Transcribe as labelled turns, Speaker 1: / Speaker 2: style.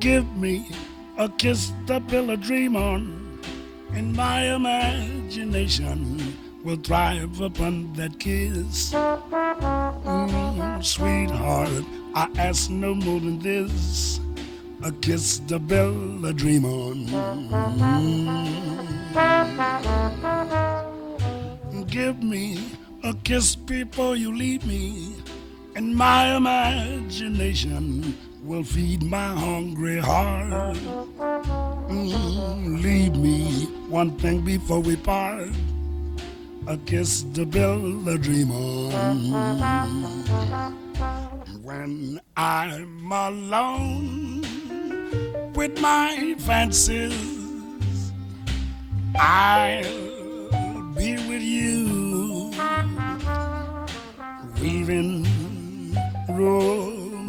Speaker 1: Give me a kiss to build a dream on, and my imagination will thrive upon that kiss. Mm, sweetheart, I ask no more than this a kiss to build a dream on. Mm. Give me a kiss before you leave me, and my imagination will feed my hungry heart. Mm, leave me one thing before we part a kiss to build a dream on. When I'm alone with my fancies, I'll be with you, weaving